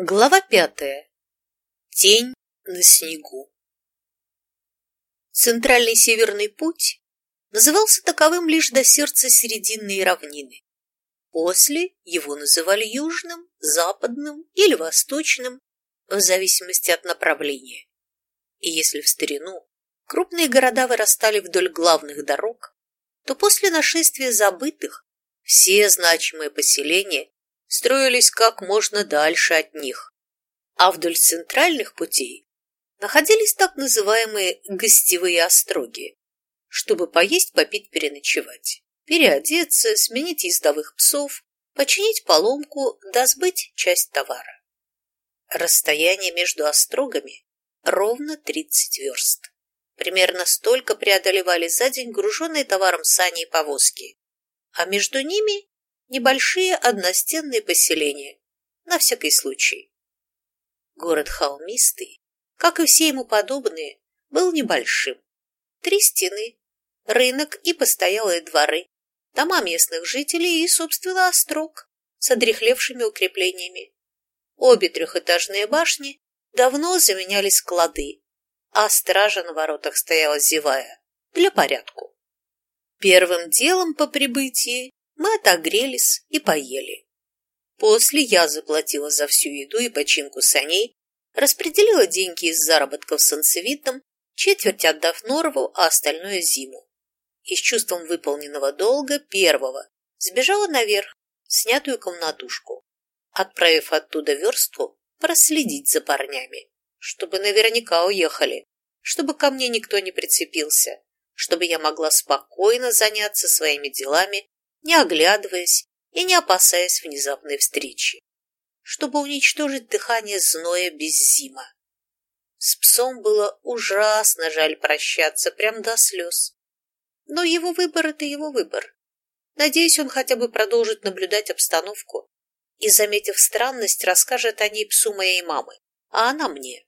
Глава пятая. Тень на снегу. Центральный северный путь назывался таковым лишь до сердца Серединной равнины. После его называли южным, западным или восточным, в зависимости от направления. И если в старину крупные города вырастали вдоль главных дорог, то после нашествия забытых все значимые поселения строились как можно дальше от них, а вдоль центральных путей находились так называемые гостевые остроги, чтобы поесть, попить, переночевать, переодеться, сменить ездовых псов, починить поломку, да часть товара. Расстояние между острогами ровно 30 верст. Примерно столько преодолевали за день груженные товаром сани и повозки, а между ними небольшие одностенные поселения, на всякий случай. Город холмистый, как и все ему подобные, был небольшим. Три стены, рынок и постоялые дворы, дома местных жителей и, собственно, острог с одрехлевшими укреплениями. Обе трехэтажные башни давно заменяли склады, а стража на воротах стояла зевая, для порядку. Первым делом по прибытии мы отогрелись и поели. После я заплатила за всю еду и починку саней, распределила деньги из заработков солнцевитом, четверть отдав Норову, а остальное зиму. И с чувством выполненного долга первого сбежала наверх, в снятую комнатушку, отправив оттуда верстку проследить за парнями, чтобы наверняка уехали, чтобы ко мне никто не прицепился, чтобы я могла спокойно заняться своими делами не оглядываясь и не опасаясь внезапной встречи, чтобы уничтожить дыхание зноя без зима. С псом было ужасно жаль прощаться, прям до слез. Но его выбор — это его выбор. Надеюсь, он хотя бы продолжит наблюдать обстановку и, заметив странность, расскажет о ней псу моей мамы, а она мне.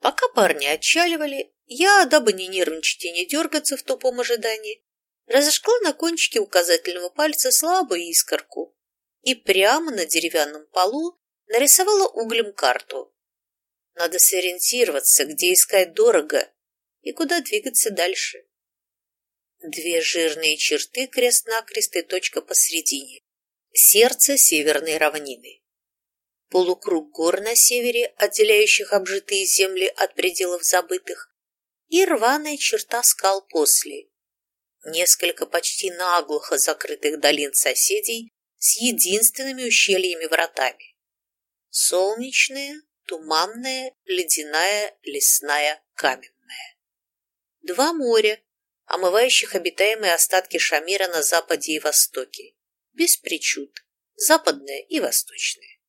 Пока парни отчаливали, я, дабы не нервничать и не дергаться в тупом ожидании, разожгла на кончике указательного пальца слабую искорку и прямо на деревянном полу нарисовала углем карту. Надо сориентироваться, где искать дорого и куда двигаться дальше. Две жирные черты, крест-накрест и точка посредине. Сердце северной равнины. Полукруг гор на севере, отделяющих обжитые земли от пределов забытых, и рваная черта скал после, несколько почти наглухо закрытых долин соседей с единственными ущельями-вратами. Солнечная, туманная, ледяная, лесная, каменная. Два моря, омывающих обитаемые остатки Шамира на западе и востоке, без причуд, западное и восточное.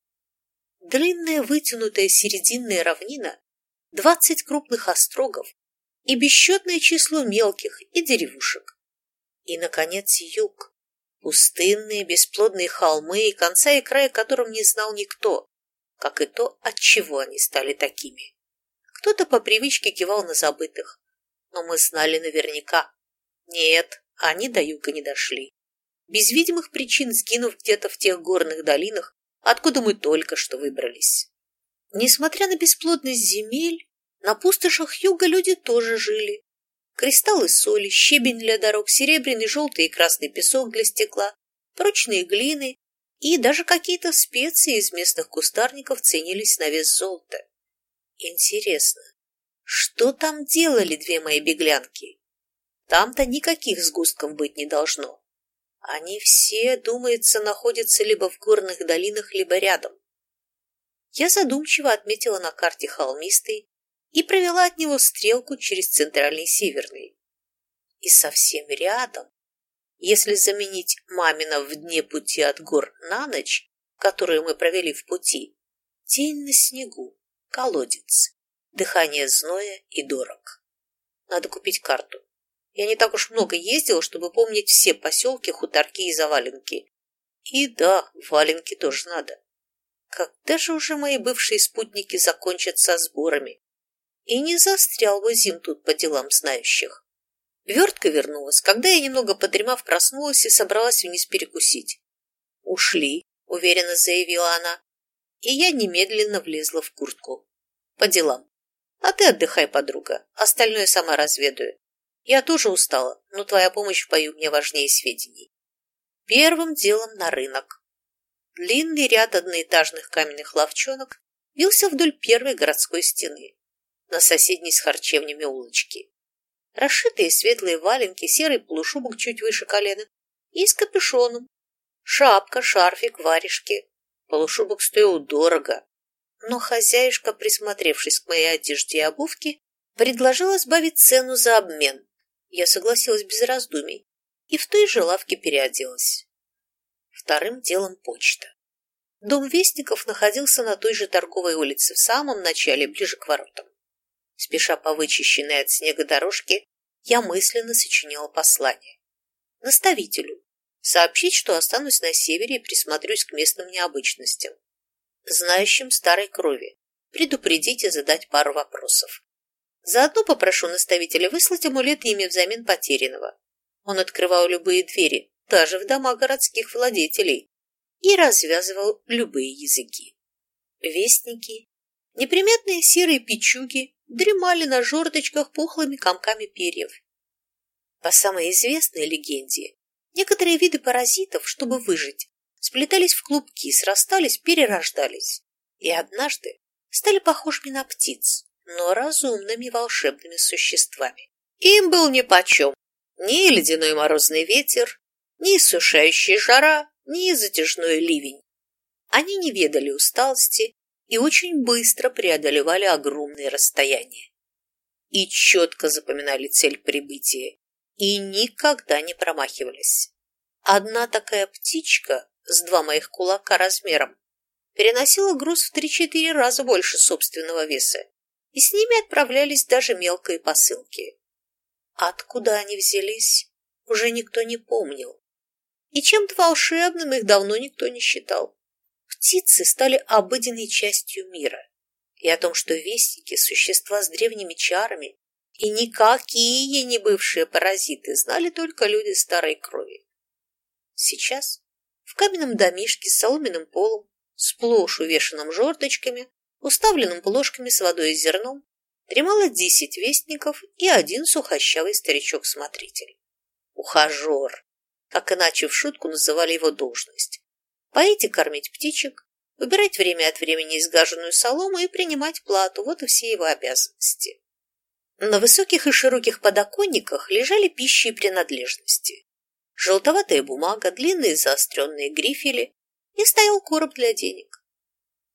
Длинная вытянутая серединная равнина, двадцать крупных острогов и бесчетное число мелких и деревушек. И, наконец, юг. Пустынные, бесплодные холмы, и конца и края которым не знал никто, как и то, от чего они стали такими. Кто-то по привычке кивал на забытых, но мы знали наверняка. Нет, они до юга не дошли. Без видимых причин сгинув где-то в тех горных долинах, откуда мы только что выбрались. Несмотря на бесплодность земель, на пустошах юга люди тоже жили, кристаллы соли, щебень для дорог, серебряный, желтый и красный песок для стекла, прочные глины и даже какие-то специи из местных кустарников ценились на вес золота. Интересно, что там делали две мои беглянки? Там-то никаких сгустков быть не должно. Они все, думается, находятся либо в горных долинах, либо рядом. Я задумчиво отметила на карте холмистый, и провела от него стрелку через центральный северный. И совсем рядом, если заменить мамина в дне пути от гор на ночь, которую мы провели в пути, тень на снегу, колодец, дыхание зноя и дорог. Надо купить карту. Я не так уж много ездила, чтобы помнить все поселки, хуторки и заваленки. И да, валенки тоже надо. Когда же уже мои бывшие спутники закончат со сборами? И не застрял бы зим тут по делам знающих. Вертка вернулась, когда я, немного подремав, проснулась и собралась вниз перекусить. «Ушли», — уверенно заявила она. и я немедленно влезла в куртку. По делам. А ты отдыхай, подруга, остальное сама разведаю. Я тоже устала, но твоя помощь в бою мне важнее сведений. Первым делом на рынок. Длинный ряд одноэтажных каменных ловчонок вился вдоль первой городской стены, на соседней с харчевнями улочки. Расшитые светлые валенки, серый полушубок чуть выше колена и с капюшоном, шапка, шарфик, варежки. Полушубок стоил дорого, но хозяюшка, присмотревшись к моей одежде и обувке, предложила сбавить цену за обмен. Я согласилась без раздумий и в той же лавке переоделась. Вторым делом почта. Дом Вестников находился на той же торговой улице, в самом начале, ближе к воротам. Спеша по вычищенной от снега дорожке, я мысленно сочиняла послание. Наставителю. Сообщить, что останусь на севере и присмотрюсь к местным необычностям. Знающим старой крови. Предупредить и задать пару вопросов. Заодно попрошу наставителя выслать амулет ими взамен потерянного. Он открывал любые двери, даже в дома городских владетелей, и развязывал любые языки. Вестники, неприметные серые печуги дремали на жердочках пухлыми комками перьев. По самой известной легенде, некоторые виды паразитов, чтобы выжить, сплетались в клубки, срастались, перерождались и однажды стали похожими на птиц, но разумными волшебными существами. Им был нипочем ни ледяной морозный ветер, ни иссушающая жара, ни затяжной ливень. Они не ведали усталости и очень быстро преодолевали огромные расстояния. И четко запоминали цель прибытия, и никогда не промахивались. Одна такая птичка с два моих кулака размером переносила груз в три-четыре раза больше собственного веса, и с ними отправлялись даже мелкие посылки. Откуда они взялись, уже никто не помнил, и чем-то волшебным их давно никто не считал. Птицы стали обыденной частью мира, и о том, что вестники – существа с древними чарами, и никакие не бывшие паразиты знали только люди старой крови. Сейчас в каменном домишке с соломенным полом, сплошь увешанным жердочками, уставленным плошками с водой и зерном, дремало десять вестников и один сухощавый старичок-смотритель. Ухажер, как иначе в шутку называли его должность. Поить кормить птичек, выбирать время от времени изгаженную солому и принимать плату – вот и все его обязанности. На высоких и широких подоконниках лежали пищи и принадлежности. Желтоватая бумага, длинные заостренные грифели и стоял короб для денег.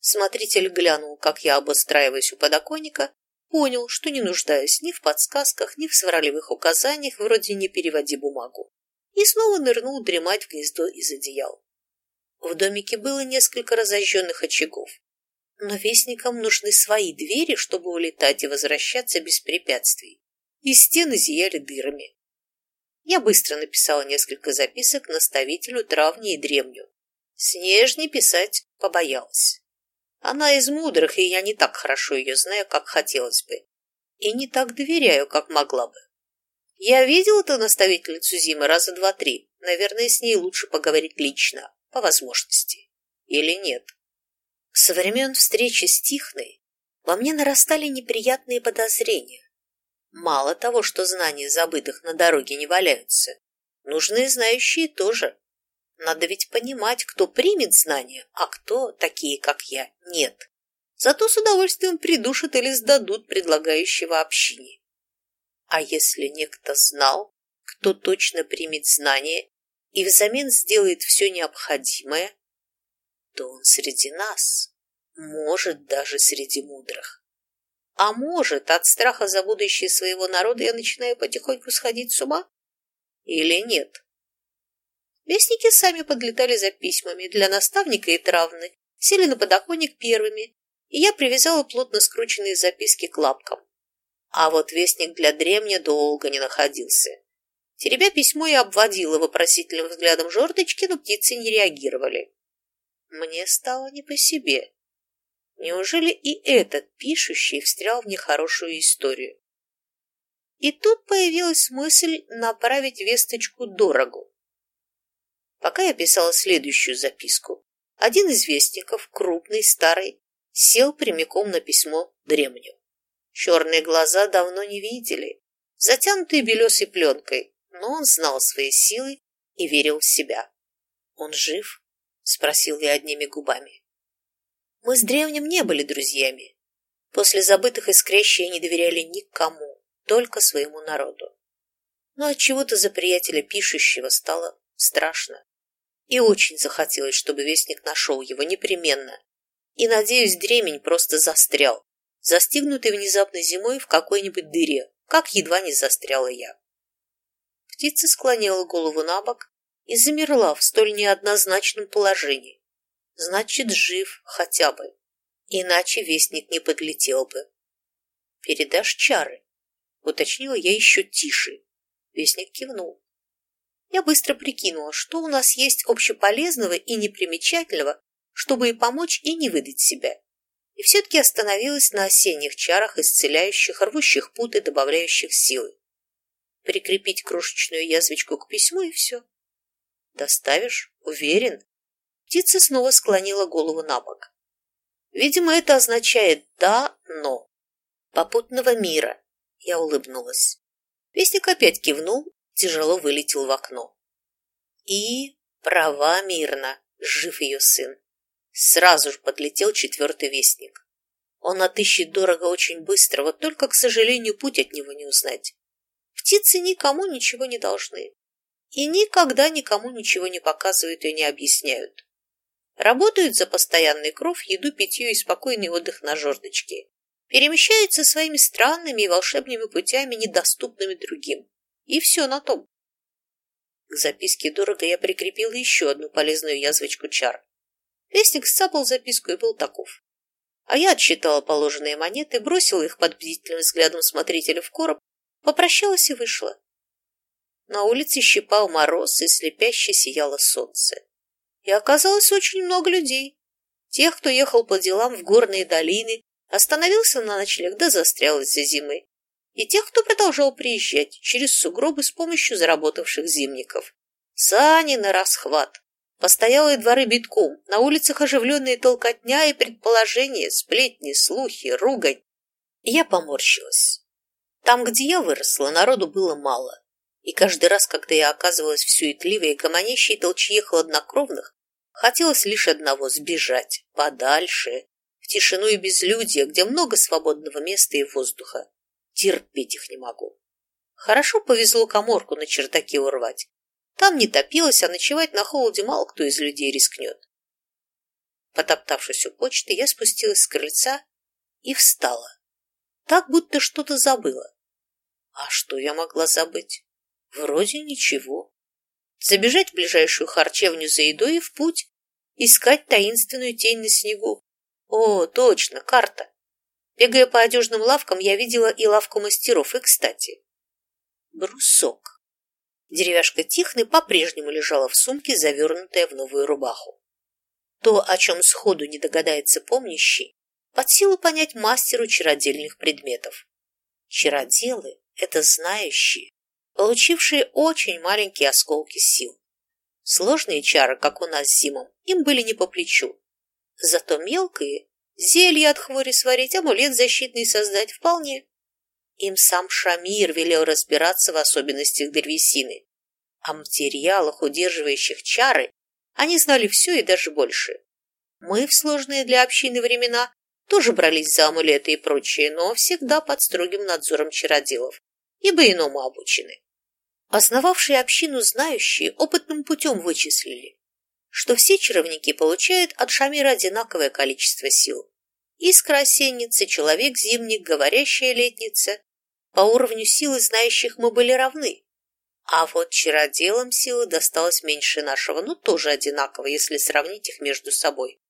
Смотритель глянул, как я обустраиваюсь у подоконника, понял, что не нуждаюсь ни в подсказках, ни в сварливых указаниях, вроде «не переводи бумагу», и снова нырнул дремать в гнездо из одеял. В домике было несколько разожженных очагов, но вестникам нужны свои двери, чтобы улетать и возвращаться без препятствий, и стены зияли дырами. Я быстро написала несколько записок наставителю травни и древню. Снежни писать побоялась. Она из мудрых, и я не так хорошо ее знаю, как хотелось бы, и не так доверяю, как могла бы. Я видел эту наставительницу Зимы раза два-три. Наверное, с ней лучше поговорить лично, по возможности. Или нет? Со времен встречи с Тихной во мне нарастали неприятные подозрения. Мало того, что знания забытых на дороге не валяются, нужны знающие тоже. Надо ведь понимать, кто примет знания, а кто, такие как я, нет. Зато с удовольствием придушат или сдадут предлагающего общине. А если некто знал, кто точно примет знания и взамен сделает все необходимое, то он среди нас, может, даже среди мудрых. А может, от страха за будущее своего народа я начинаю потихоньку сходить с ума? Или нет? Вестники сами подлетали за письмами для наставника и травны, сели на подоконник первыми, и я привязала плотно скрученные записки к лапкам. А вот вестник для древня долго не находился. Теребя письмо, я обводила вопросительным взглядом жердочки, но птицы не реагировали. Мне стало не по себе. Неужели и этот пишущий встрял в нехорошую историю? И тут появилась мысль направить весточку дорогу. Пока я писала следующую записку, один из вестников, крупный, старый, сел прямиком на письмо дремню. Черные глаза давно не видели, затянутые белесой пленкой, но он знал свои силы и верил в себя. «Он жив?» — спросил я одними губами. Мы с древним не были друзьями. После забытых искрящей не доверяли никому, только своему народу. Но от чего то за приятеля пишущего стало страшно. И очень захотелось, чтобы вестник нашел его непременно. И, надеюсь, дремень просто застрял, застигнутый внезапной зимой в какой-нибудь дыре, как едва не застряла я. Птица склонила голову на бок и замерла в столь неоднозначном положении. Значит, жив хотя бы, иначе вестник не подлетел бы. «Передашь чары?» — уточнила я еще тише. Вестник кивнул. Я быстро прикинула, что у нас есть общеполезного и непримечательного, чтобы и помочь, и не выдать себя. И все-таки остановилась на осенних чарах, исцеляющих, рвущих путы, добавляющих силы. Прикрепить крошечную язвочку к письму и все. Доставишь? Уверен? Птица снова склонила голову на бок. Видимо, это означает «да, но». Попутного мира. Я улыбнулась. Вестник опять кивнул тяжело вылетел в окно. И права мирно, жив ее сын. Сразу же подлетел четвертый вестник. Он отыщет дорого очень быстро, вот только, к сожалению, путь от него не узнать. Птицы никому ничего не должны. И никогда никому ничего не показывают и не объясняют. Работают за постоянный кров, еду, питье и спокойный отдых на жердочке. Перемещаются своими странными и волшебными путями, недоступными другим. И все на том. К записке дорого я прикрепила еще одну полезную язвочку чар. Вестник сцапал записку и был таков. А я отсчитала положенные монеты, бросила их под бдительным взглядом смотрителя в короб, попрощалась и вышла. На улице щипал мороз, и слепяще сияло солнце. И оказалось очень много людей. Тех, кто ехал по делам в горные долины, остановился на ночлег да застрял из-за зимы и тех, кто продолжал приезжать через сугробы с помощью заработавших зимников. Сани на расхват. Постоялые дворы битком, на улицах оживленные толкотня и предположения, сплетни, слухи, ругань. Я поморщилась. Там, где я выросла, народу было мало. И каждый раз, когда я оказывалась в суетливой и гомонящей толчье хладнокровных, хотелось лишь одного – сбежать, подальше, в тишину и безлюдье, где много свободного места и воздуха. Терпеть их не могу. Хорошо повезло коморку на чердаке урвать. Там не топилось, а ночевать на холоде мало кто из людей рискнет. Потоптавшись у почты, я спустилась с крыльца и встала. Так, будто что-то забыла. А что я могла забыть? Вроде ничего. Забежать в ближайшую харчевню за едой и в путь. Искать таинственную тень на снегу. О, точно, карта. Бегая по одежным лавкам, я видела и лавку мастеров, и, кстати, брусок. Деревяшка Тихны по-прежнему лежала в сумке, завернутая в новую рубаху. То, о чем сходу не догадается помнящий, под силу понять мастеру чародельных предметов. Чароделы — это знающие, получившие очень маленькие осколки сил. Сложные чары, как у нас зимом, им были не по плечу. Зато мелкие Зелье от хвори сварить, амулет защитный создать вполне. Им сам Шамир велел разбираться в особенностях древесины. О материалах, удерживающих чары, они знали все и даже больше. Мы в сложные для общины времена тоже брались за амулеты и прочее, но всегда под строгим надзором чародилов, ибо иному обучены. Основавшие общину знающие опытным путем вычислили, что все чаровники получают от Шамира одинаковое количество сил. Искра осенница, человек-зимник, говорящая летница. По уровню силы знающих мы были равны. А вот чароделам силы досталось меньше нашего, но тоже одинаково, если сравнить их между собой.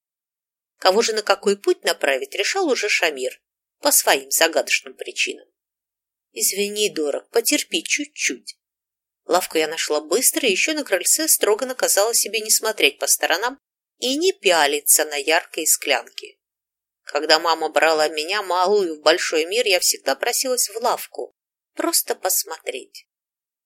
Кого же на какой путь направить, решал уже Шамир, по своим загадочным причинам. Извини, дорог, потерпи чуть-чуть. Лавку я нашла быстро и еще на крыльце строго наказала себе не смотреть по сторонам и не пялиться на яркие склянки. Когда мама брала меня, малую, в большой мир, я всегда просилась в лавку. Просто посмотреть.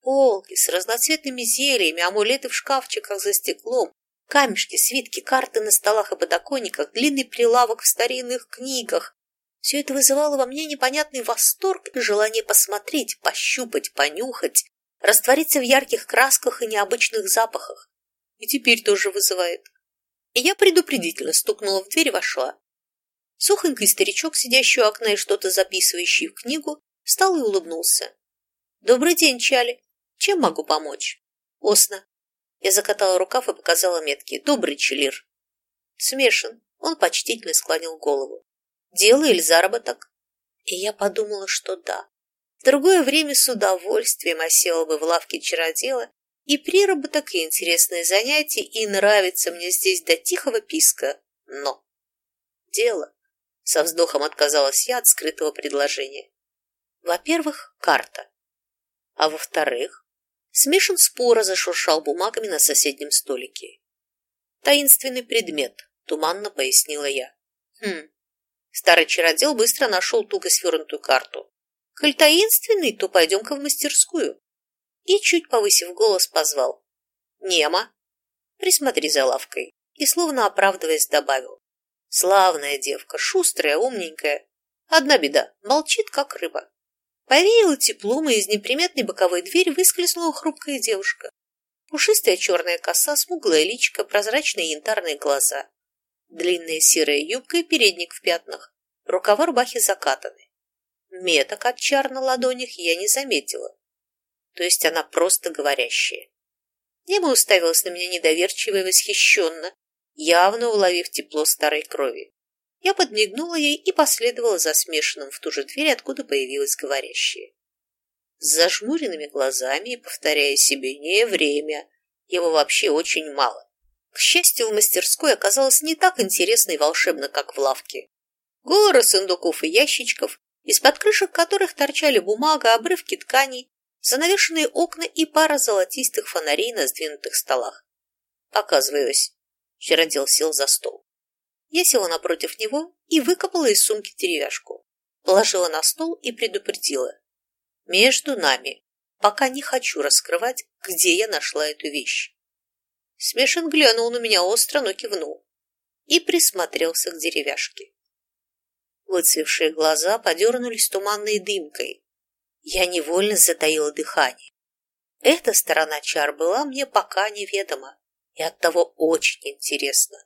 Полки с разноцветными зельями, амулеты в шкафчиках за стеклом, Камешки, свитки, карты на столах и подоконниках, длинный прилавок в старинных книгах. Все это вызывало во мне непонятный восторг и желание посмотреть, пощупать, понюхать, раствориться в ярких красках и необычных запахах. И теперь тоже вызывает. И я предупредительно стукнула в дверь и вошла. Сухонький старичок, сидящий у окна и что-то записывающий в книгу, встал и улыбнулся. «Добрый день, Чали. Чем могу помочь?» «Осно». Я закатала рукав и показала метки. «Добрый Челир». «Смешан». Он почтительно склонил голову. «Дело или заработок?» И я подумала, что да. В другое время с удовольствием осела бы в лавке чародела и приработок, и интересные занятия, и нравится мне здесь до тихого писка. Но дело. Со вздохом отказалась я от скрытого предложения. Во-первых, карта. А во-вторых, смешан спора зашуршал бумагами на соседнем столике. Таинственный предмет, туманно пояснила я. Хм. Старый чародел быстро нашел туго свернутую карту. Коль таинственный, то пойдем-ка в мастерскую. И, чуть повысив голос, позвал. Нема, присмотри за лавкой. И, словно оправдываясь, добавил. Славная девка, шустрая, умненькая. Одна беда, молчит, как рыба. Повеяло теплом, и из неприметной боковой двери выскользнула хрупкая девушка. Пушистая черная коса, смуглая личка, прозрачные янтарные глаза. Длинная серая юбка и передник в пятнах. Рукава рубахи закатаны. Меток от чар на ладонях я не заметила. То есть она просто говорящая. Небо уставилась на меня недоверчиво и восхищенно, явно уловив тепло старой крови. Я подмигнула ей и последовала за смешанным в ту же дверь, откуда появилась говорящая. С зажмуренными глазами и повторяя себе «не время», его вообще очень мало. К счастью, в мастерской оказалось не так интересно и волшебно, как в лавке. Горы сундуков и ящичков, из-под крышек которых торчали бумага, обрывки тканей, занавешенные окна и пара золотистых фонарей на сдвинутых столах. Показываюсь. Чародел сел за стол. Я села напротив него и выкопала из сумки деревяшку. Положила на стол и предупредила. Между нами. Пока не хочу раскрывать, где я нашла эту вещь. Смешан глянул на меня остро, но кивнул. И присмотрелся к деревяшке. Выцвевшие глаза подернулись туманной дымкой. Я невольно затаила дыхание. Эта сторона чар была мне пока неведома и оттого очень интересно.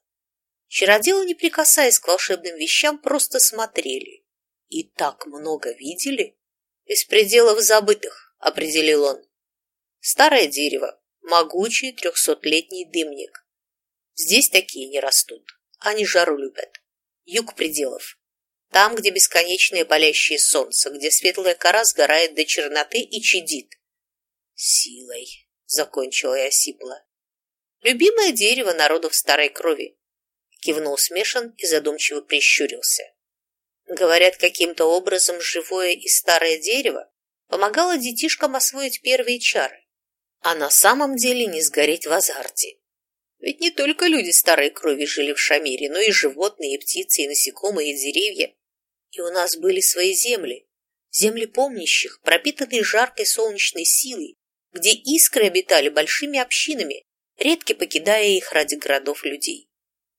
Чародеи, не прикасаясь к волшебным вещам, просто смотрели. И так много видели. Из пределов забытых, определил он. Старое дерево, могучий трехсотлетний дымник. Здесь такие не растут. Они жару любят. Юг пределов. Там, где бесконечное палящее солнце, где светлая кора сгорает до черноты и чадит. Силой, закончила я сипло. Любимое дерево народов старой крови. Кивнул смешан и задумчиво прищурился. Говорят, каким-то образом живое и старое дерево помогало детишкам освоить первые чары, а на самом деле не сгореть в азарте. Ведь не только люди старой крови жили в Шамире, но и животные, и птицы, и насекомые, и деревья. И у нас были свои земли, земли помнящих, пропитанные жаркой солнечной силой, где искры обитали большими общинами, редко покидая их ради городов людей.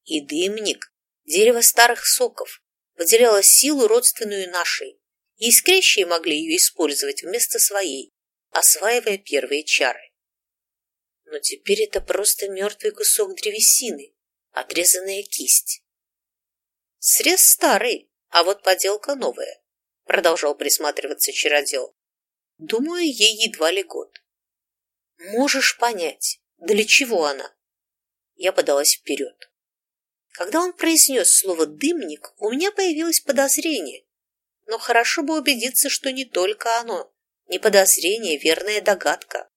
И дымник, дерево старых соков, выделяло силу, родственную нашей, и искрящие могли ее использовать вместо своей, осваивая первые чары. Но теперь это просто мертвый кусок древесины, отрезанная кисть. Срез старый, а вот поделка новая, продолжал присматриваться чародел. Думаю, ей едва ли год. Можешь понять, для чего она? Я подалась вперед. Когда он произнес слово «дымник», у меня появилось подозрение. Но хорошо бы убедиться, что не только оно. Не подозрение, верная догадка.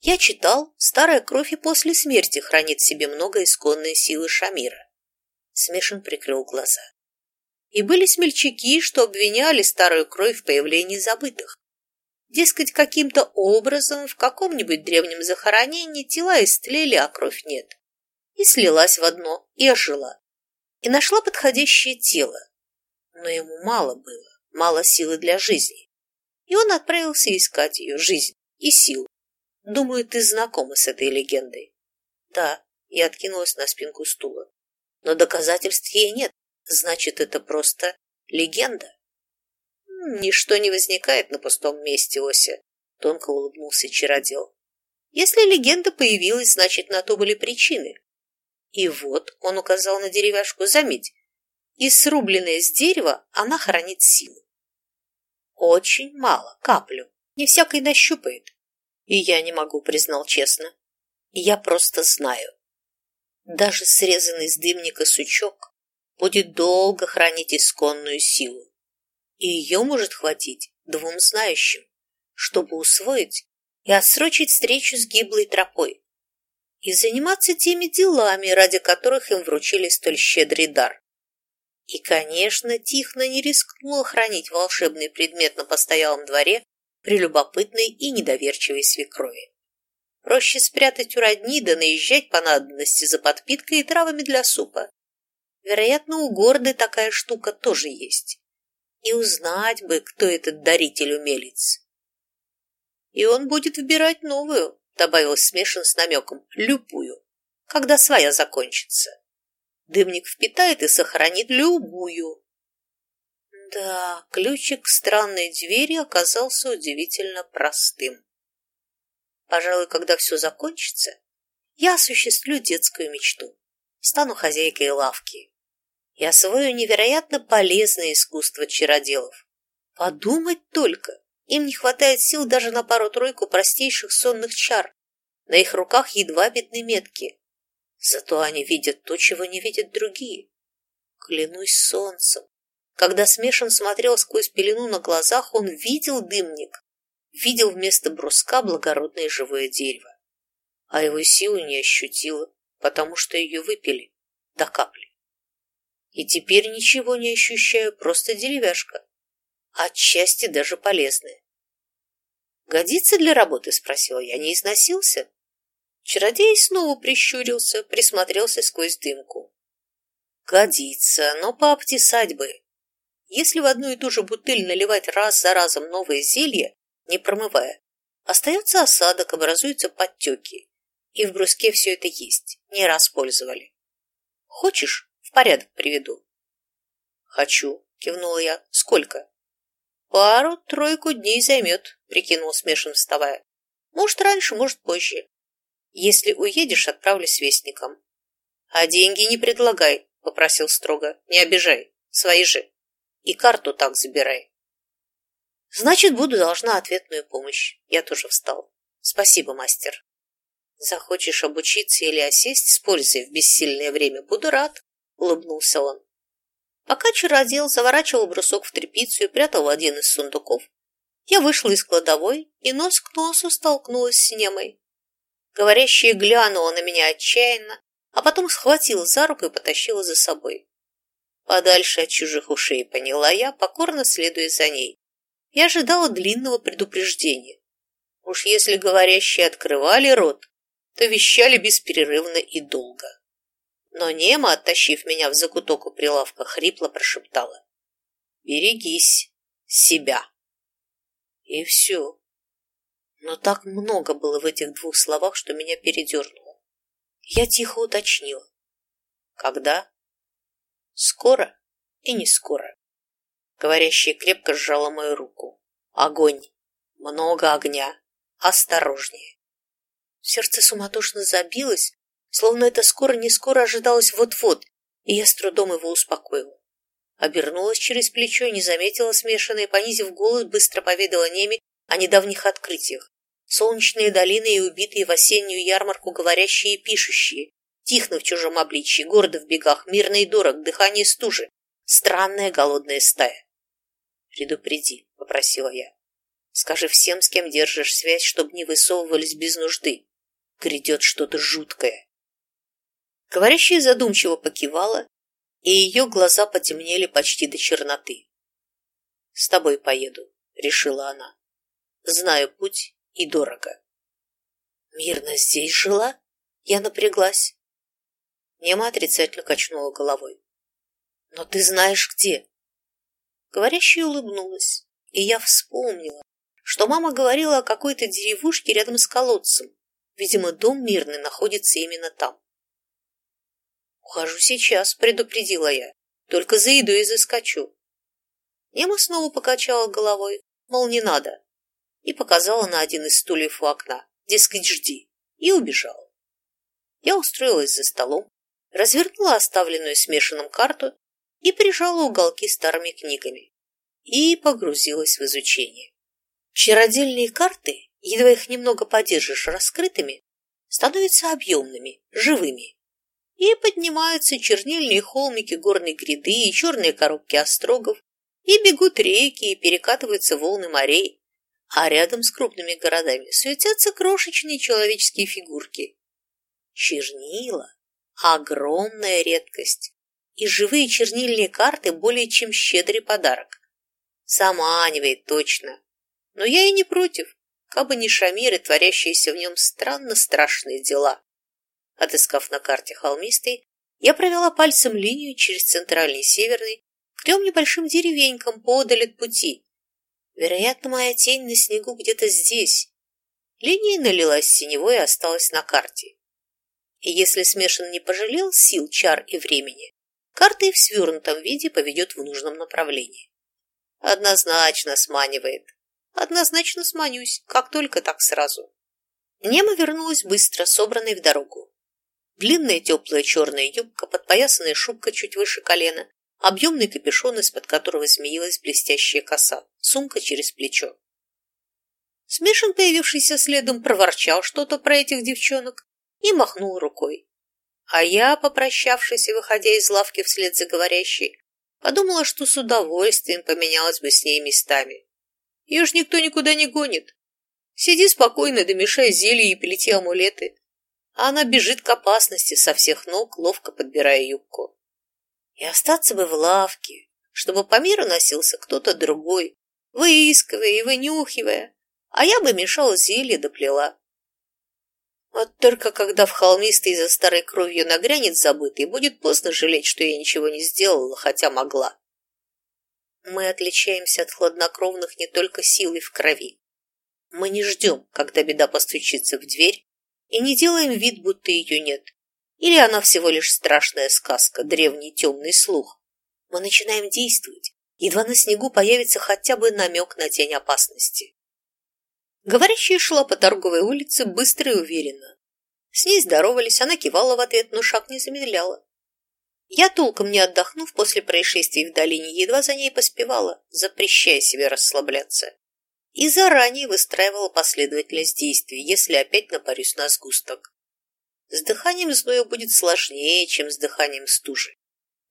Я читал, старая кровь и после смерти хранит в себе много исконной силы Шамира. Смешан прикрыл глаза. И были смельчаки, что обвиняли старую кровь в появлении забытых. Дескать, каким-то образом в каком-нибудь древнем захоронении тела истлели, а кровь нет. И слилась в одно, и ожила. И нашла подходящее тело. Но ему мало было, мало силы для жизни. И он отправился искать ее жизнь и силу. Думаю, ты знакома с этой легендой. Да, и откинулась на спинку стула. Но доказательств ей нет, значит, это просто легенда. Ничто не возникает на пустом месте, Ося, тонко улыбнулся чародел. Если легенда появилась, значит, на то были причины. И вот он указал на деревяшку, заметь, и срубленная с дерева она хранит силу. Очень мало, каплю, не всякой нащупает. И я не могу, признал честно. Я просто знаю. Даже срезанный с дымника сучок будет долго хранить исконную силу. И ее может хватить двум знающим, чтобы усвоить и отсрочить встречу с гиблой тропой и заниматься теми делами, ради которых им вручили столь щедрый дар. И, конечно, Тихна не рискнула хранить волшебный предмет на постоялом дворе при любопытной и недоверчивой свекрови. Проще спрятать у родни, да наезжать по надобности за подпиткой и травами для супа. Вероятно, у Горды такая штука тоже есть. И узнать бы, кто этот даритель-умелец. И он будет выбирать новую, добавил смешан с намеком, любую, когда своя закончится. Дымник впитает и сохранит любую. Да, ключик к странной двери оказался удивительно простым. Пожалуй, когда все закончится, я осуществлю детскую мечту. Стану хозяйкой лавки. И освою невероятно полезное искусство чароделов. Подумать только, им не хватает сил даже на пару-тройку простейших сонных чар. На их руках едва видны метки. Зато они видят то, чего не видят другие. Клянусь солнцем. Когда Смешан смотрел сквозь пелену на глазах, он видел дымник, видел вместо бруска благородное живое дерево. А его силу не ощутила, потому что ее выпили до капли. И теперь ничего не ощущаю, просто деревяшка. Отчасти даже полезная. «Годится для работы?» – спросила я. «Не износился?» Чародей снова прищурился, присмотрелся сквозь дымку. Годится, но пообтесать бы. Если в одну и ту же бутыль наливать раз за разом новое зелье, не промывая, остается осадок, образуются подтеки. И в бруске все это есть, не раз пользовали. Хочешь, в порядок приведу? Хочу, кивнула я. Сколько? Пару-тройку дней займет, прикинул смешан, вставая. Может, раньше, может, позже. Если уедешь, отправлю с вестником. А деньги не предлагай, попросил строго. Не обижай, свои же. И карту так забирай. Значит, буду должна ответную помощь. Я тоже встал. Спасибо, мастер. Захочешь обучиться или осесть с пользой в бессильное время, буду рад, улыбнулся он. Пока чародел заворачивал брусок в тряпицу и прятал в один из сундуков, я вышла из кладовой и нос к носу столкнулась с Немой. Говорящая глянула на меня отчаянно, а потом схватила за руку и потащила за собой. Подальше от чужих ушей, поняла я, покорно следуя за ней. Я ожидала длинного предупреждения. Уж если говорящие открывали рот, то вещали бесперерывно и долго. Но Нема, оттащив меня в закуток у прилавка, хрипло прошептала. «Берегись себя!» И все. Но так много было в этих двух словах, что меня передернуло. Я тихо уточнила. Когда? Скоро и не скоро. Говорящая крепко сжала мою руку. Огонь. Много огня. Осторожнее. Сердце суматошно забилось, словно это скоро не скоро ожидалось вот-вот, и я с трудом его успокоила. Обернулась через плечо и не заметила смешанной, понизив голос, быстро поведала Неме о недавних открытиях. Солнечные долины и убитые в осеннюю ярмарку говорящие и пишущие. Тихно в чужом обличье, гордо в бегах, мирно и дорог, дыхание стужи. Странная голодная стая. «Предупреди», — попросила я. «Скажи всем, с кем держишь связь, чтобы не высовывались без нужды. Грядет что-то жуткое». Говорящая задумчиво покивала, и ее глаза потемнели почти до черноты. «С тобой поеду», — решила она. Знаю путь и дорого. Мирно здесь жила? Я напряглась. Нема отрицательно качнула головой. Но ты знаешь где. Говорящая улыбнулась, и я вспомнила, что мама говорила о какой-то деревушке рядом с колодцем. Видимо, дом мирный находится именно там. «Ухожу сейчас», — предупредила я. «Только за едой заскочу». Нема снова покачала головой, мол, не надо, и показала на один из стульев у окна, дескать, жди, и убежала. Я устроилась за столом, развернула оставленную смешанным карту и прижала уголки старыми книгами и погрузилась в изучение. Чародельные карты, едва их немного подержишь раскрытыми, становятся объемными, живыми. И поднимаются чернильные холмики горной гряды и черные коробки острогов, и бегут реки, и перекатываются волны морей, а рядом с крупными городами суетятся крошечные человеческие фигурки. Чернила – огромная редкость, и живые чернильные карты более чем щедрый подарок. Заманивает точно. Но я и не против, кабы не шамиры, творящиеся в нем странно страшные дела. Отыскав на карте холмистый, я провела пальцем линию через центральный и северный к трем небольшим деревенькам подаль от пути. Вероятно, моя тень на снегу где-то здесь. Линия налилась синевой и осталась на карте. И если смешан не пожалел сил, чар и времени, карта и в свернутом виде поведет в нужном направлении. Однозначно сманивает. Однозначно сманюсь, как только так сразу. Нема вернулась быстро, собранной в дорогу. Длинная теплая черная юбка, подпоясанная шубка чуть выше колена, объемный капюшон, из-под которого змеилась блестящая коса, сумка через плечо. Смешан, появившийся следом, проворчал что-то про этих девчонок и махнул рукой. А я, попрощавшись и выходя из лавки вслед за говорящей, подумала, что с удовольствием поменялась бы с ней местами. Ее ж никто никуда не гонит. Сиди спокойно, домешай зелье и плети амулеты. А она бежит к опасности со всех ног, ловко подбирая юбку. И остаться бы в лавке, чтобы по миру носился кто-то другой, выискивая и вынюхивая, а я бы мешала зелье доплела. Вот только когда в холмистой за старой кровью нагрянет забытый, будет поздно жалеть, что я ничего не сделала, хотя могла. Мы отличаемся от хладнокровных не только силой в крови. Мы не ждем, когда беда постучится в дверь, и не делаем вид, будто ее нет. Или она всего лишь страшная сказка, древний темный слух. Мы начинаем действовать, едва на снегу появится хотя бы намек на тень опасности. Говорящая шла по торговой улице быстро и уверенно. С ней здоровались, она кивала в ответ, но шаг не замедляла. Я, толком не отдохнув после происшествий в долине, едва за ней поспевала, запрещая себе расслабляться. И заранее выстраивала последовательность действий, если опять напарюсь на сгусток. С дыханием зноя будет сложнее, чем с дыханием стужи.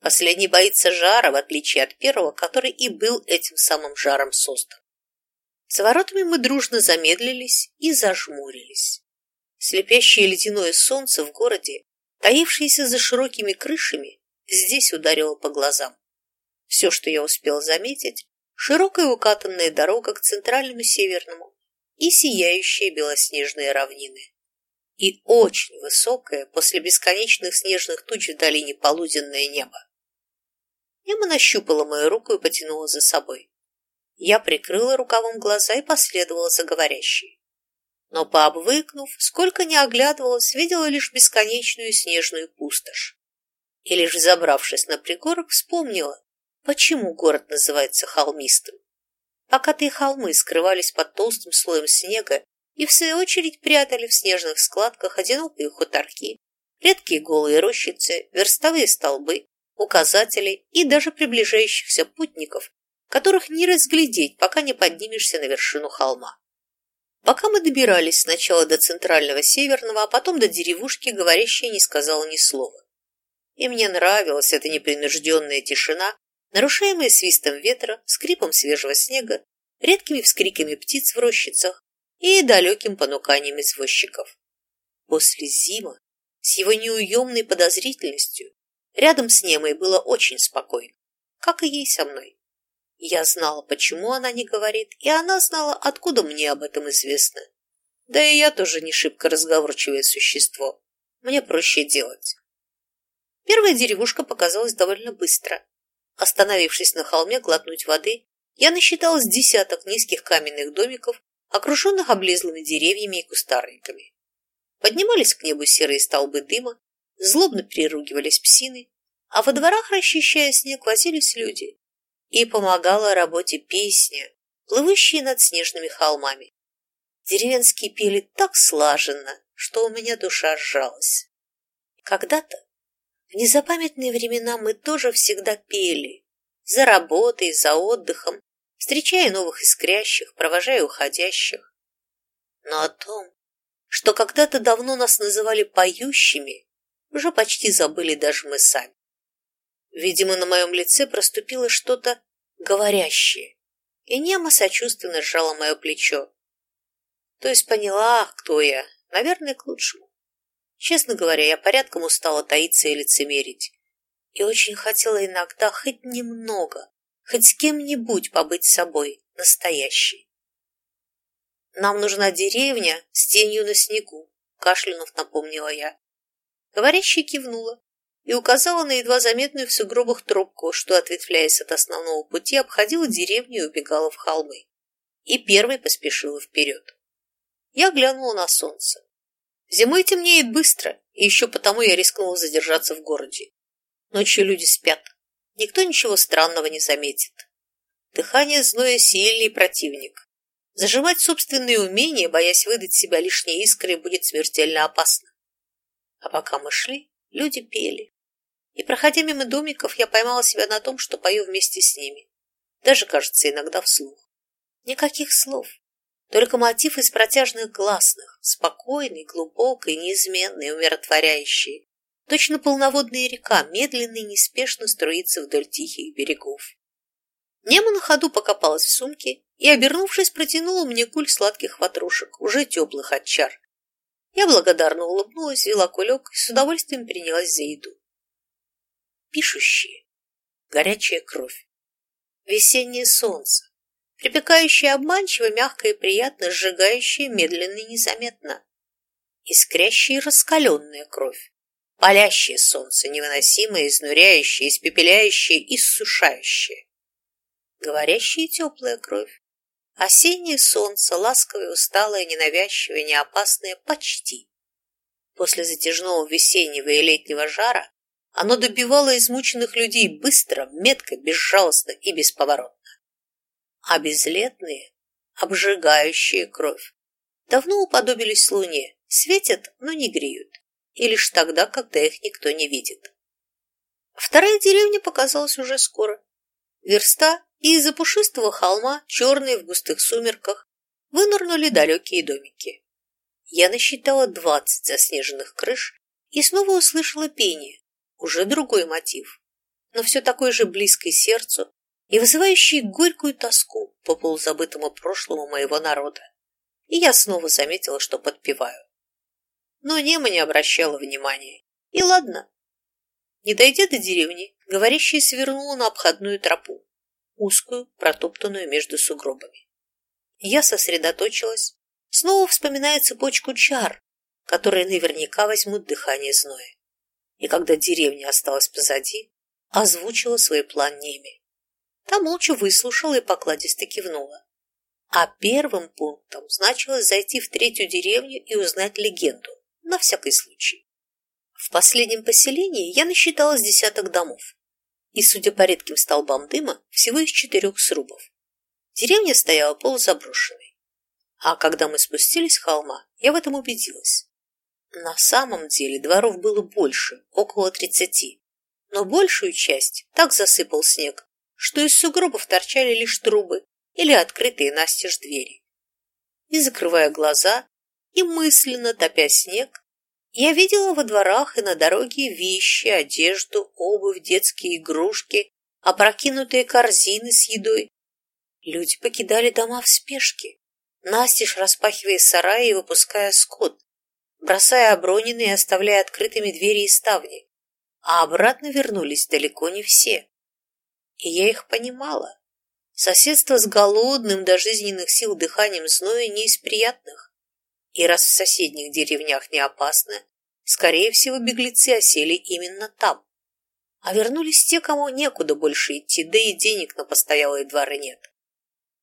Последний боится жара, в отличие от первого, который и был этим самым жаром создан. За воротами мы дружно замедлились и зажмурились. Слепящее ледяное солнце в городе, таившееся за широкими крышами, здесь ударило по глазам. Все, что я успел заметить, широкая укатанная дорога к центральному северному и сияющие белоснежные равнины. И очень высокое, после бесконечных снежных туч в долине полуденное небо. Небо нащупало мою руку и потянуло за собой. Я прикрыла рукавом глаза и последовала за говорящей. Но, пообвыкнув, сколько ни оглядывалась, видела лишь бесконечную снежную пустошь. И лишь забравшись на пригорок, вспомнила, почему город называется холмистым. Покатые холмы скрывались под толстым слоем снега и, в свою очередь, прятали в снежных складках одинокие хуторки, редкие голые рощицы, верстовые столбы, указатели и даже приближающихся путников, которых не разглядеть, пока не поднимешься на вершину холма. Пока мы добирались сначала до центрального северного, а потом до деревушки, говорящая не сказала ни слова. И мне нравилась эта непринужденная тишина, нарушаемая свистом ветра, скрипом свежего снега, редкими вскриками птиц в рощицах и далеким понуканием извозчиков. После зима, с его неуемной подозрительностью, рядом с Немой было очень спокойно, как и ей со мной. Я знала, почему она не говорит, и она знала, откуда мне об этом известно. Да и я тоже не шибко разговорчивое существо. Мне проще делать. Первая деревушка показалась довольно быстро. Остановившись на холме глотнуть воды, я насчитала с десяток низких каменных домиков, окруженных облезлыми деревьями и кустарниками. Поднимались к небу серые столбы дыма, злобно переругивались псины, а во дворах, расчищая снег, возились люди. И помогала работе песня, плывущие над снежными холмами. Деревенские пели так слаженно, что у меня душа сжалась. Когда-то, в незапамятные времена, мы тоже всегда пели. За работой, за отдыхом, встречая новых искрящих, провожая уходящих. Но о том, что когда-то давно нас называли поющими, уже почти забыли даже мы сами. Видимо, на моем лице проступило что-то говорящее, и Нема сочувственно сжала мое плечо. То есть поняла, кто я, наверное, к лучшему. Честно говоря, я порядком устала таиться и лицемерить, и очень хотела иногда хоть немного, хоть с кем-нибудь побыть собой, настоящей. «Нам нужна деревня с тенью на снегу», — кашлянув напомнила я. Говорящая кивнула и указала на едва заметную в сугробах тропку, что, ответвляясь от основного пути, обходила деревню и убегала в холмы. И первой поспешила вперед. Я глянула на солнце. Зимой темнеет быстро, и еще потому я рискнула задержаться в городе. Ночью люди спят. Никто ничего странного не заметит. Дыхание зноя сильный противник. Зажимать собственные умения, боясь выдать себя лишней искрой, будет смертельно опасно. А пока мы шли, люди пели. И, проходя мимо домиков, я поймала себя на том, что пою вместе с ними. Даже, кажется, иногда вслух. Никаких слов. Только мотив из протяжных гласных, спокойный, глубокий, неизменный, умиротворяющий. Точно полноводная река медленно и неспешно струится вдоль тихих берегов. Нема на ходу покопалась в сумке и, обернувшись, протянула мне куль сладких ватрушек, уже теплых от чар. Я благодарно улыбнулась, взяла кулек и с удовольствием принялась за еду. Пишущие. Горячая кровь. Весеннее солнце припекающее обманчиво, мягко и приятно, сжигающее медленно и незаметно. Искрящая и раскаленная кровь, палящее солнце, невыносимое, изнуряющее, испепеляющее, иссушающее. Говорящая и теплая кровь, осеннее солнце, ласковое, усталое, ненавязчивое, неопасное, почти. После затяжного весеннего и летнего жара оно добивало измученных людей быстро, метко, безжалостно и бесповоротно а безлетные, обжигающие кровь, давно уподобились луне, светят, но не греют, и лишь тогда, когда их никто не видит. Вторая деревня показалась уже скоро. Верста, и из-за пушистого холма, черные в густых сумерках, вынырнули далекие домики. Я насчитала двадцать заснеженных крыш и снова услышала пение, уже другой мотив, но все такой же близкий сердцу и вызывающие горькую тоску по полузабытому прошлому моего народа. И я снова заметила, что подпеваю. Но Нема не обращала внимания. И ладно. Не дойдя до деревни, говорящая свернула на обходную тропу, узкую, протоптанную между сугробами. Я сосредоточилась, снова вспоминая цепочку чар, которые наверняка возьмут дыхание зноя. И когда деревня осталась позади, озвучила свой план Неме. Та молча выслушала и покладисто кивнула. А первым пунктом значилось зайти в третью деревню и узнать легенду, на всякий случай. В последнем поселении я насчитала с десяток домов, и, судя по редким столбам дыма, всего из четырех срубов. Деревня стояла полузаброшенной. А когда мы спустились с холма, я в этом убедилась. На самом деле дворов было больше, около тридцати, но большую часть так засыпал снег, что из сугробов торчали лишь трубы или открытые настежь двери. И закрывая глаза, и мысленно топя снег, я видела во дворах и на дороге вещи, одежду, обувь, детские игрушки, опрокинутые корзины с едой. Люди покидали дома в спешке, настежь распахивая сараи и выпуская скот, бросая оброненные и оставляя открытыми двери и ставни. А обратно вернулись далеко не все. И я их понимала. Соседство с голодным до жизненных сил дыханием зноя не из приятных. И раз в соседних деревнях не опасно, скорее всего, беглецы осели именно там. А вернулись те, кому некуда больше идти, да и денег на постоялые дворы нет.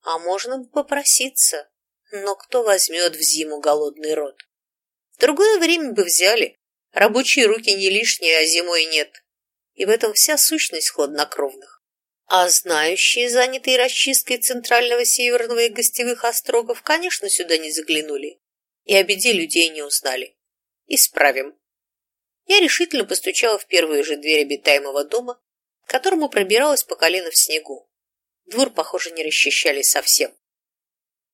А можно бы попроситься, но кто возьмет в зиму голодный род? В другое время бы взяли, Рабочие руки не лишние, а зимой нет. И в этом вся сущность хладнокровных. А знающие, занятые расчисткой центрального, северного и гостевых острогов, конечно, сюда не заглянули. И о беде людей не узнали. Исправим. Я решительно постучала в первую же дверь обитаемого дома, к которому пробиралась по колено в снегу. Двор, похоже, не расчищали совсем.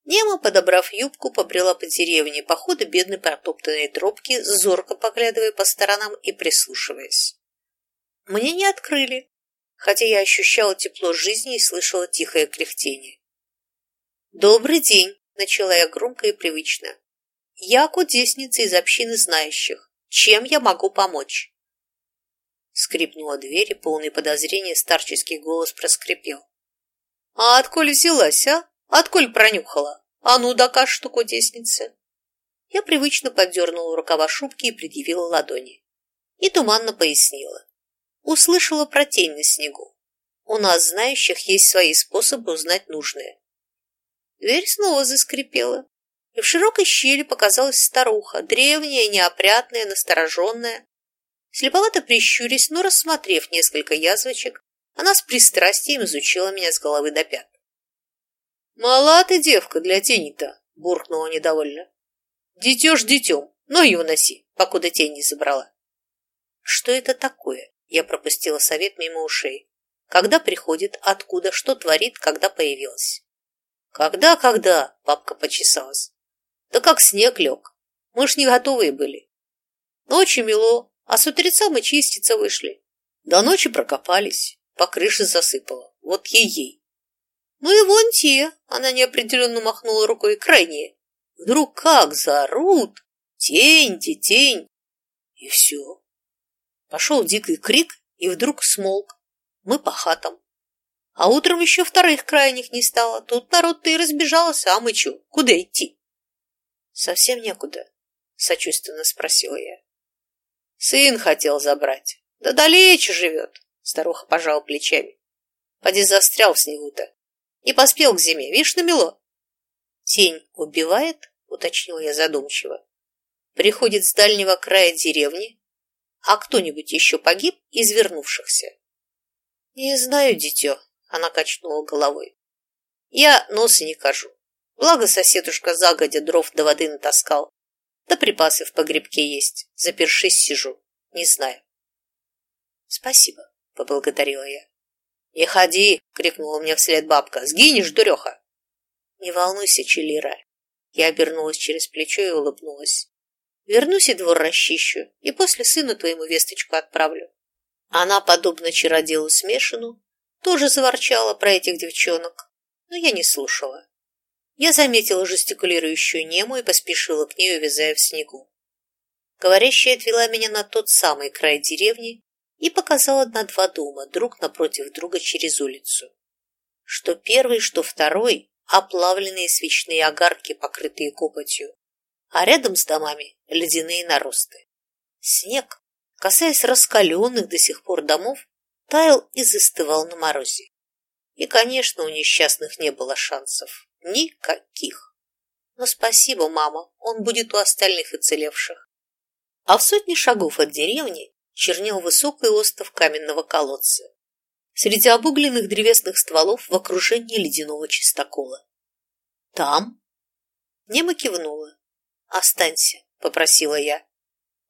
Нема, подобрав юбку, побрела по деревне, по ходу бедной протоптанной тропки, зорко поглядывая по сторонам и прислушиваясь. Мне не открыли, хотя я ощущала тепло жизни и слышала тихое кряхтение. «Добрый день!» — начала я громко и привычно. «Я кудесница из общины знающих. Чем я могу помочь?» Скрипнула дверь, и полный подозрения старческий голос проскрипел. «А отколь взялась, а? Отколь пронюхала? А ну, докажешь, что кудесница!» Я привычно поддернула рукава шубки и предъявила ладони. И туманно пояснила. Услышала про тень на снегу. У нас, знающих, есть свои способы узнать нужное. Дверь снова заскрипела, и в широкой щели показалась старуха, древняя, неопрятная, настороженная. Слеповато прищурясь, но рассмотрев несколько язвочек, она с пристрастием изучила меня с головы до пят. «Мала ты, девка, для тени-то!» — буркнула недовольно. «Дитё ж детем, ноги уноси, покуда тень не забрала». «Что это такое?» Я пропустила совет мимо ушей. Когда приходит, откуда, что творит, когда появилась. Когда, когда? Папка почесалась. Да как снег лег. Мы ж не готовые были. Ночью мело, а с утреца мы чиститься вышли. До ночи прокопались, по крыше засыпало. Вот ей-ей. Ну и вон те, она неопределенно махнула рукой, крайние. Вдруг как заорут, тень, тень, и все. Пошел дикий крик и вдруг смолк. Мы по хатам. А утром еще вторых крайних не стало. Тут народ-то и разбежался, а мы че, куда идти? Совсем некуда, сочувственно спросила я. Сын хотел забрать. Да далече живет, старуха пожала плечами. Поди застрял в снегу-то. Не поспел к зиме, видишь, намело. Тень убивает, уточнила я задумчиво. Приходит с дальнего края деревни, а кто-нибудь еще погиб из вернувшихся? Не знаю, дитё, она качнула головой. Я носа не кажу. Благо соседушка загодя дров до воды натаскал. Да припасы в погребке есть. Запершись сижу. Не знаю. Спасибо, поблагодарила я. Не ходи, крикнула мне вслед бабка. Сгинешь, дуреха. Не волнуйся, Челира. Я обернулась через плечо и улыбнулась. Вернусь и двор расчищу, и после сыну твоему весточку отправлю. Она, подобно чародилу смешану, тоже заворчала про этих девчонок, но я не слушала. Я заметила жестикулирующую Нему и поспешила к ней, увязая в снегу. Говорящая отвела меня на тот самый край деревни и показала на два дома, друг напротив друга через улицу. Что первый, что второй – оплавленные свечные огарки, покрытые копотью, а рядом с домами ледяные наросты. Снег, касаясь раскаленных до сих пор домов, таял и застывал на морозе. И, конечно, у несчастных не было шансов. Никаких. Но спасибо, мама, он будет у остальных уцелевших. А в сотне шагов от деревни чернел высокий остов каменного колодца. Среди обугленных древесных стволов в окружении ледяного чистокола. Там? Нема кивнула. «Останься», — попросила я.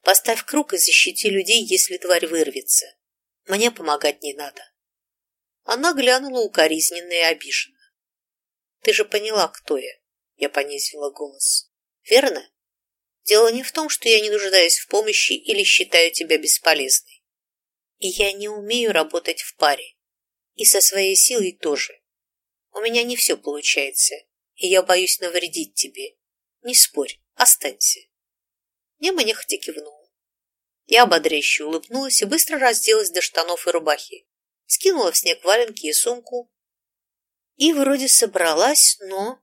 «Поставь круг и защити людей, если тварь вырвется. Мне помогать не надо». Она глянула укоризненно и обиженно. «Ты же поняла, кто я?» Я понизила голос. «Верно? Дело не в том, что я не нуждаюсь в помощи или считаю тебя бесполезной. Я не умею работать в паре. И со своей силой тоже. У меня не все получается, и я боюсь навредить тебе. Не спорь. Останься. Нема нехотя кивнула. Я ободряюще улыбнулась и быстро разделась до штанов и рубахи. Скинула в снег валенки и сумку. И вроде собралась, но...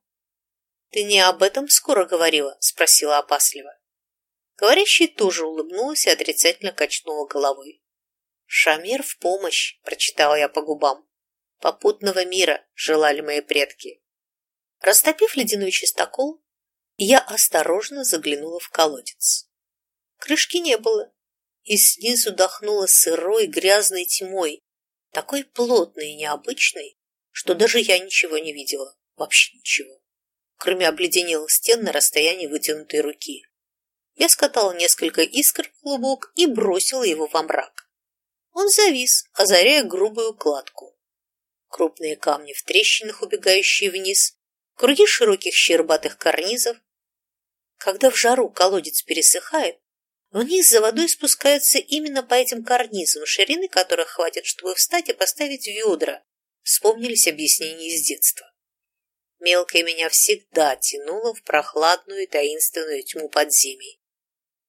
«Ты не об этом скоро говорила?» – спросила опасливо. Говорящая тоже улыбнулась и отрицательно качнула головой. «Шамир в помощь!» – прочитала я по губам. «Попутного мира!» – желали мои предки. Растопив ледяной чистокол, я осторожно заглянула в колодец. Крышки не было, и снизу дохнуло сырой грязной тьмой, такой плотной и необычной, что даже я ничего не видела, вообще ничего, кроме обледенелых стен на расстоянии вытянутой руки. Я скатала несколько искр в клубок и бросила его во мрак. Он завис, озаряя грубую кладку. Крупные камни в трещинах, убегающие вниз, круги широких щербатых карнизов. Когда в жару колодец пересыхает, вниз за водой спускаются именно по этим карнизам, ширины которых хватит, чтобы встать и поставить ведра. Вспомнились объяснения из детства. Мелкое меня всегда тянуло в прохладную и таинственную тьму подземий.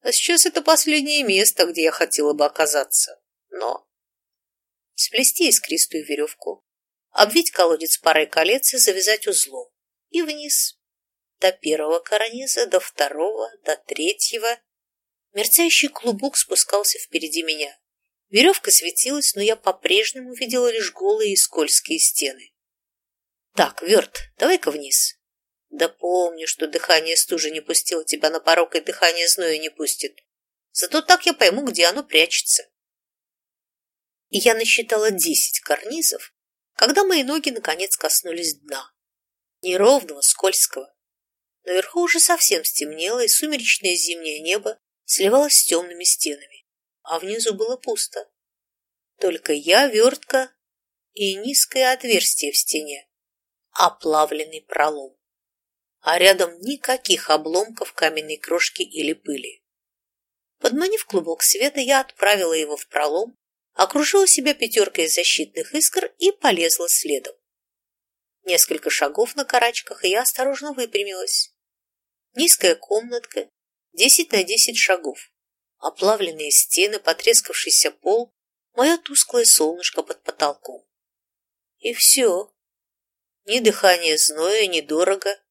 А сейчас это последнее место, где я хотела бы оказаться. Но сплести искристую веревку, обвить колодец парой колец и завязать узлом. И вниз. До первого карниза, до второго, до третьего. Мерцающий клубок спускался впереди меня. Веревка светилась, но я по-прежнему видела лишь голые и скользкие стены. Так, Верт, давай-ка вниз. Да помню, что дыхание стужи не пустило тебя на порог, и дыхание зноя не пустит. Зато так я пойму, где оно прячется. И я насчитала десять карнизов, когда мои ноги наконец коснулись дна. Неровного, скользкого. Наверху уже совсем стемнело, и сумеречное зимнее небо сливалось с темными стенами, а внизу было пусто. Только я, вертка и низкое отверстие в стене, оплавленный пролом а рядом никаких обломков каменной крошки или пыли. Подманив клубок света, я отправила его в пролом, окружила себя пятеркой защитных искр и полезла следом. Несколько шагов на карачках, и я осторожно выпрямилась. Низкая комнатка, десять на десять шагов, оплавленные стены, потрескавшийся пол, мое тусклое солнышко под потолком. И все. Ни дыхания зноя, ни дорого,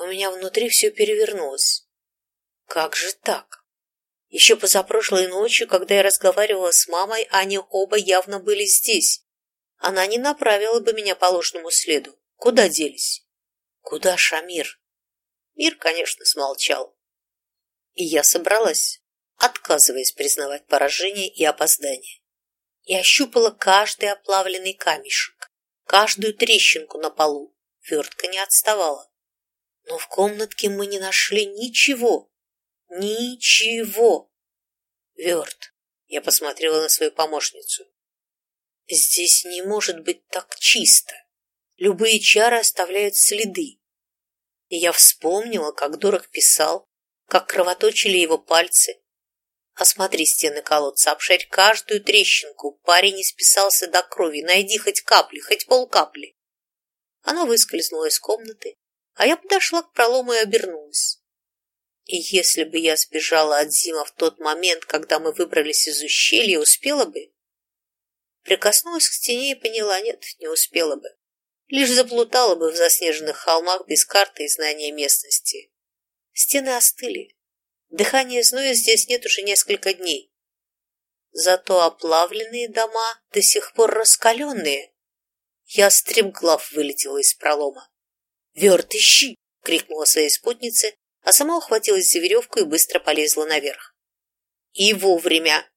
у меня внутри все перевернулось. Как же так? Еще позапрошлой ночью, когда я разговаривала с мамой, они оба явно были здесь. Она не направила бы меня по ложному следу. Куда делись? Куда Шамир? Мир, конечно, смолчал. И я собралась, отказываясь признавать поражение и опоздание. Я ощупала каждый оплавленный камешек, каждую трещинку на полу. Вертка не отставала. Но в комнатке мы не нашли ничего. Ничего. Верт. Я посмотрела на свою помощницу. Здесь не может быть так чисто. Любые чары оставляют следы. И я вспомнила, как Дорог писал, как кровоточили его пальцы. Осмотри стены колодца, обшарь каждую трещинку. Парень не списался до крови. Найди хоть капли, хоть полкапли. Она выскользнула из комнаты, а я подошла к пролому и обернулась. И если бы я сбежала от Зима в тот момент, когда мы выбрались из ущелья, успела бы? Прикоснулась к стене и поняла, нет, не успела бы. Лишь заплутала бы в заснеженных холмах без карты и знания местности. Стены остыли. Дыхания зноя здесь нет уже несколько дней. Зато оплавленные дома до сих пор раскаленные. Я стремглав вылетела из пролома. «Верт, ищи!» — крикнула своей спутнице, а сама ухватилась за веревку и быстро полезла наверх. И вовремя.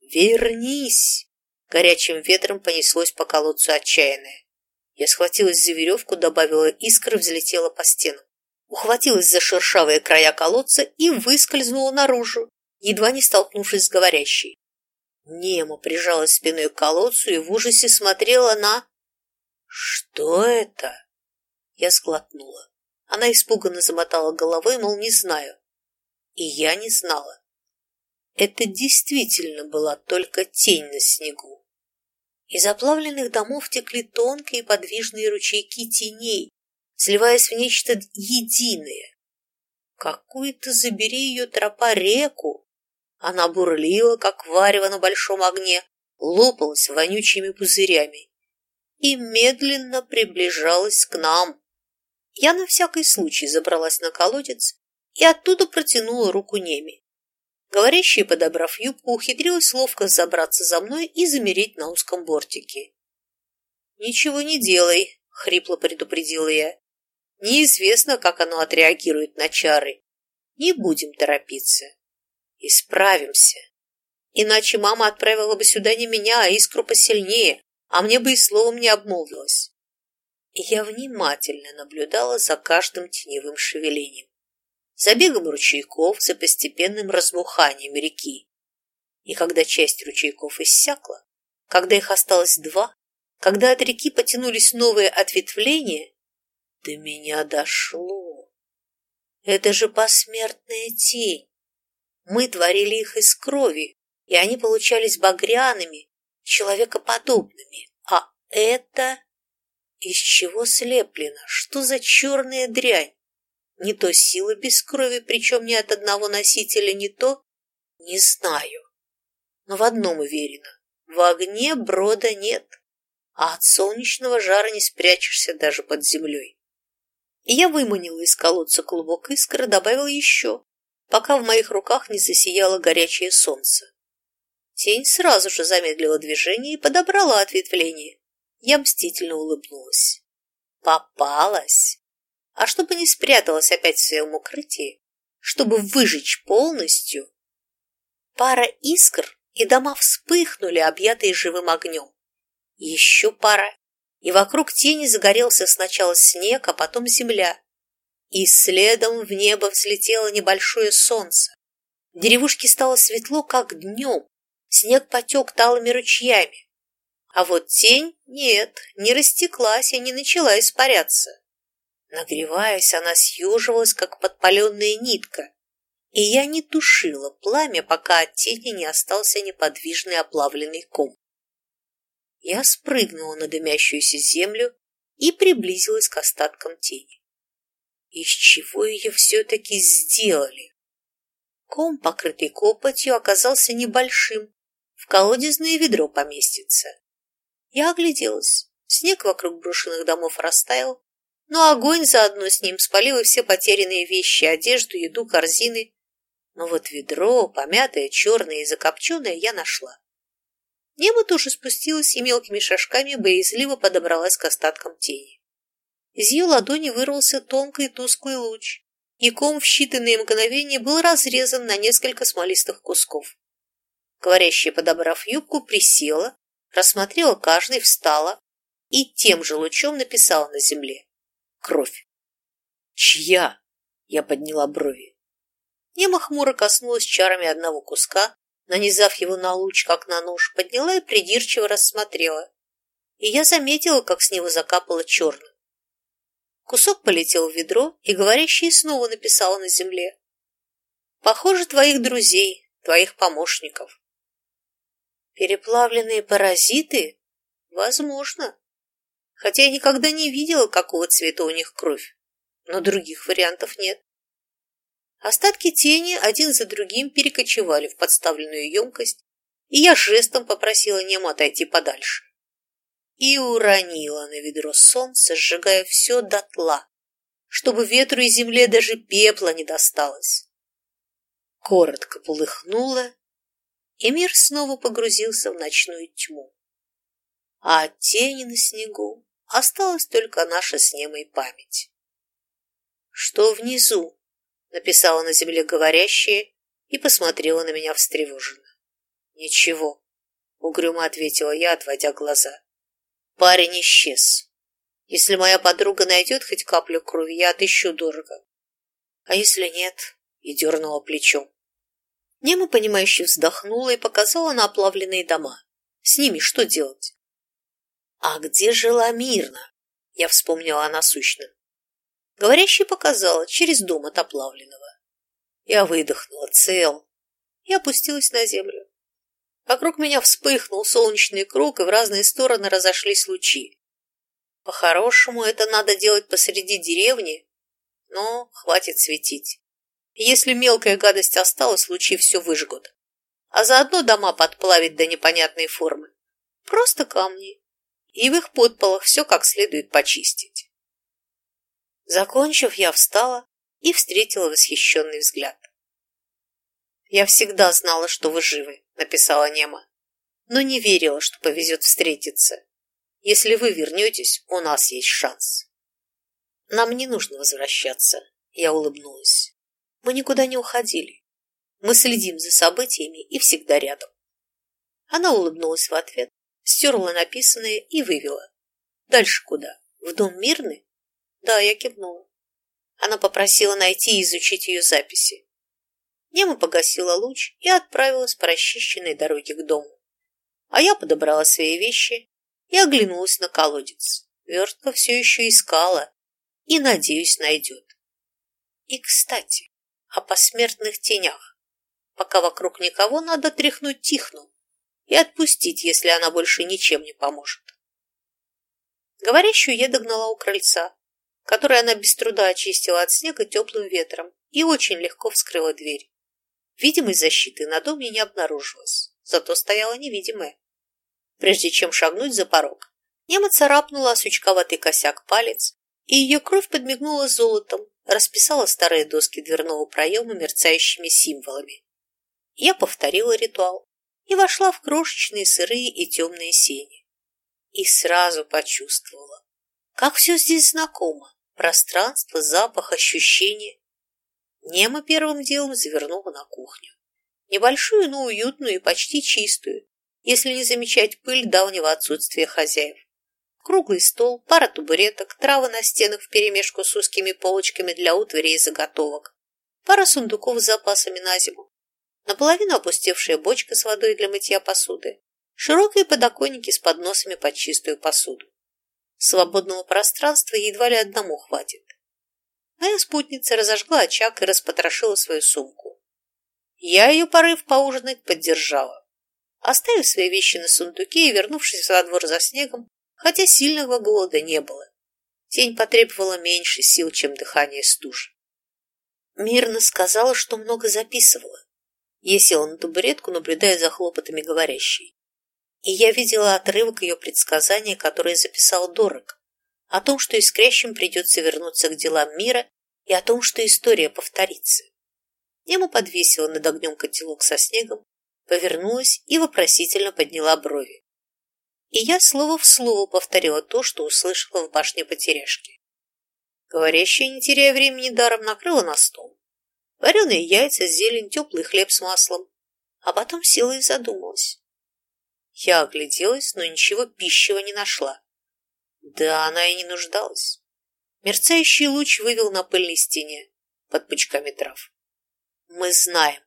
«Вернись!» Горячим ветром понеслось по колодцу отчаянное. Я схватилась за веревку, добавила искры, взлетела по стенам. Ухватилась за шершавые края колодца и выскользнула наружу, едва не столкнувшись с говорящей. Немо прижалась спиной к колодцу и в ужасе смотрела на... Что это? Я сглотнула. Она испуганно замотала головой, мол, не знаю. И я не знала. Это действительно была только тень на снегу. Из оплавленных домов текли тонкие подвижные ручейки теней, сливаясь в нечто единое. Какую-то забери ее тропа реку. Она бурлила, как варево на большом огне, лопалась вонючими пузырями и медленно приближалась к нам. Я на всякий случай забралась на колодец и оттуда протянула руку Неме. Говорящая, подобрав юбку, ухитрилась ловко забраться за мной и замереть на узком бортике. «Ничего не делай», — хрипло предупредила я. «Неизвестно, как оно отреагирует на чары. Не будем торопиться. Исправимся». Иначе мама отправила бы сюда не меня, а искру посильнее, а мне бы и словом не обмолвилась. Я внимательно наблюдала за каждым теневым шевелением, за бегом ручейков, за постепенным разбуханием реки. И когда часть ручейков иссякла, когда их осталось два, когда от реки потянулись новые ответвления, до меня дошло. Это же посмертная тень. Мы творили их из крови, и они получались багряными, человекоподобными. А это из чего слеплено? Что за черная дрянь? Не то сила без крови, причем ни от одного носителя, не то... Не знаю. Но в одном уверена. В огне брода нет, а от солнечного жара не спрячешься даже под землей. И я выманила из колодца клубок искры, добавила еще, пока в моих руках не засияло горячее солнце. Тень сразу же замедлила движение и подобрала ответвление. Я мстительно улыбнулась. Попалась! А чтобы не спряталась опять в своем укрытии, чтобы выжечь полностью, пара искр, и дома вспыхнули, объятые живым огнем. Еще пара, и вокруг тени загорелся сначала снег, а потом земля. И следом в небо взлетело небольшое солнце. Деревушке стало светло, как днем. Снег потек талыми ручьями. А вот тень нет, не растеклась и не начала испаряться. Нагреваясь, она съеживалась, как подпаленная нитка, и я не тушила пламя, пока от тени не остался неподвижный оплавленный ком. Я спрыгнула на дымящуюся землю и приблизилась к остаткам тени. Из чего ее все-таки сделали? Ком, покрытый копотью, оказался небольшим, в колодезное ведро поместится. Я огляделась. Снег вокруг брошенных домов растаял, но огонь заодно с ним спалил и все потерянные вещи, одежду, еду, корзины. Но вот ведро, помятое, черное и закопченное, я нашла. Небо тоже спустилось и мелкими шажками боязливо подобралась к остаткам тени. Из ее ладони вырвался тонкий тусклый луч, и ком в считанные мгновения был разрезан на несколько смолистых кусков. Говорящая, подобрав юбку, присела, рассмотрела каждый, встала и тем же лучом написала на земле. Кровь. «Чья?» — я подняла брови. Нема хмуро коснулась чарами одного куска, нанизав его на луч, как на нож, подняла и придирчиво рассмотрела. И я заметила, как с него закапало черным. Кусок полетел в ведро, и говорящая снова написала на земле. «Похоже, твоих друзей, твоих помощников». Переплавленные паразиты? Возможно. Хотя я никогда не видела, какого цвета у них кровь. Но других вариантов нет. Остатки тени один за другим перекочевали в подставленную емкость, и я жестом попросила Нему отойти подальше. И уронила на ведро солнце, сжигая все дотла, чтобы ветру и земле даже пепла не досталось. Коротко полыхнула, и мир снова погрузился в ночную тьму. А от тени на снегу осталась только наша с Немой память. «Что внизу?» — написала на земле говорящая и посмотрела на меня встревоженно. «Ничего», — угрюмо ответила я, отводя глаза. «Парень исчез. Если моя подруга найдет хоть каплю крови, я отыщу дорого. А если нет?» — и дернула плечом. Нема, понимающе вздохнула и показала на оплавленные дома. С ними что делать? А где жила мирно? Я вспомнила о насущном. Говорящий показала через дом от оплавленного. Я выдохнула цел и опустилась на землю. Вокруг меня вспыхнул солнечный круг, и в разные стороны разошлись лучи. По-хорошему, это надо делать посреди деревни, но хватит светить. Если мелкая гадость осталась, лучи все выжгут. А заодно дома подплавить до непонятной формы. Просто камни. И в их подполах все как следует почистить. Закончив, я встала и встретила восхищенный взгляд. «Я всегда знала, что вы живы», — написала Нема, «но не верила, что повезет встретиться. Если вы вернетесь, у нас есть шанс». «Нам не нужно возвращаться», — я улыбнулась. Мы никуда не уходили. Мы следим за событиями и всегда рядом. Она улыбнулась в ответ, стерла написанное и вывела. Дальше куда? В дом Мирный? Да, я кивнула. Она попросила найти и изучить ее записи. Нема погасила луч и отправилась по расчищенной дороге к дому. А я подобрала свои вещи и оглянулась на колодец. Вертка все еще искала и, надеюсь, найдет. И, кстати, о посмертных тенях. Пока вокруг никого, надо тряхнуть Тихну и отпустить, если она больше ничем не поможет. Говорящую я догнала у крыльца, которое она без труда очистила от снега теплым ветром и очень легко вскрыла дверь. Видимой защиты на доме не обнаружилось, зато стояла невидимая. Прежде чем шагнуть за порог, Нема царапнула сучковатый косяк палец, и ее кровь подмигнула золотом, расписала старые доски дверного проема мерцающими символами. Я повторила ритуал и вошла в крошечные сырые и темные сени. И сразу почувствовала, как все здесь знакомо. Пространство, запах, ощущение. Нема первым делом завернула на кухню. Небольшую, но уютную и почти чистую, если не замечать пыль давнего отсутствия хозяев. Круглый стол, пара табуреток, травы на стенах вперемешку с узкими полочками для утвари и заготовок, пара сундуков с запасами на зиму, наполовину опустевшая бочка с водой для мытья посуды, широкие подоконники с подносами под чистую посуду. Свободного пространства едва ли одному хватит. Моя спутница разожгла очаг и распотрошила свою сумку. Я ее порыв поужинать поддержала. Оставив свои вещи на сундуке и вернувшись во двор за снегом, хотя сильного голода не было, тень потребовала меньше сил, чем дыхание стужи. Мирно сказала, что много записывала. Я села на табуретку, наблюдая за хлопотами говорящей. И я видела отрывок ее предсказания, которое записал Дорог, о том, что искрящим придется вернуться к делам мира, и о том, что история повторится. Нему подвесила над огнем котелок со снегом, повернулась и вопросительно подняла брови. И я слово в слово повторила то, что услышала в башне потеряшки. Говорящая, не теряя времени даром, накрыла на стол. Вареные яйца, зелень, теплый хлеб с маслом. А потом села и задумалась. Я огляделась, но ничего пищего не нашла. Да она и не нуждалась. Мерцающий луч вывел на пыльной стене под пучками трав. Мы знаем.